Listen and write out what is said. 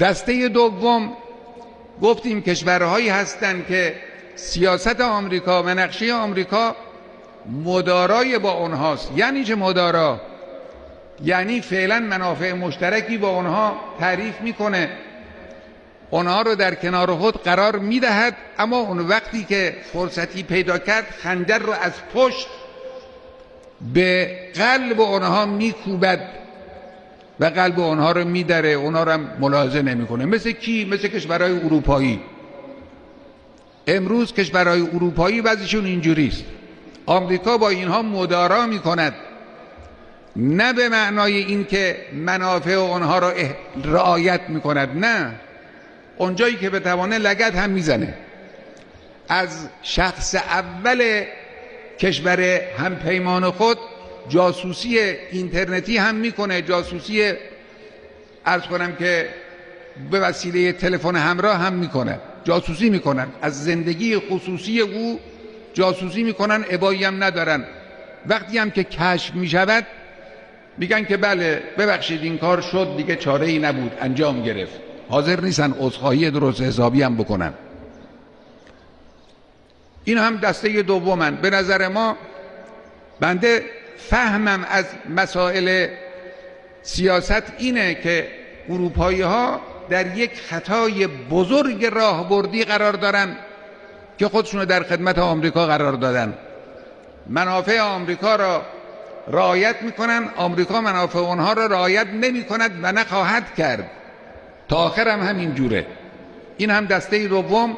دسته دوم گفتیم کشورهایی هستند که سیاست آمریکا و نقشه آمریکا مدارای با اونهاست. یعنی چه مدارا؟ یعنی فعلا منافع مشترکی با اونها تعریف می‌کنه. اونها رو در کنار خود قرار می‌دهد اما اون وقتی که فرصتی پیدا کرد خنجر رو از پشت به قلب اونها میکوبد. و قلب اونها رو میدره اونها رو هم ملاحظه نمی‌کنه. مثل کی؟ مثل کشورهای اروپایی. امروز کشورهای اروپایی بعضیشون اینجوریست. آمریکا با اینها مدارا می‌کند. نه به معنای اینکه منافع اونها را رعایت می‌کند نه. اونجایی که به توانه لگت هم می‌زنه. از شخص اول کشور هم پیمان خود جاسوسی اینترنتی هم می‌کنه. جاسوسی ارز کنم که به وسیله تلفن همراه هم می‌کنه. جاسوسی می‌کنن. از زندگی خصوصی او جاسوسی می‌کنن. ابایی هم ندارن. وقتی هم که کشف می‌شود میگن که بله ببخشید این کار شد دیگه چاره ای نبود. انجام گرفت. حاضر نیستن عذرخواهی درست حسابی هم بکنن. این هم دسته دومن. به نظر ما بنده فهمم از مسائل سیاست اینه که اروپایی ها در یک خطای بزرگ راهبردی قرار دارن که خودشونو در خدمت آمریکا قرار دادن. منافع آمریکا را رعایت می‌کنن آمریکا منافع اونها را رعایت نمی کند و نخواهد کرد. تا آخر هم همین جوره. این هم دسته دوم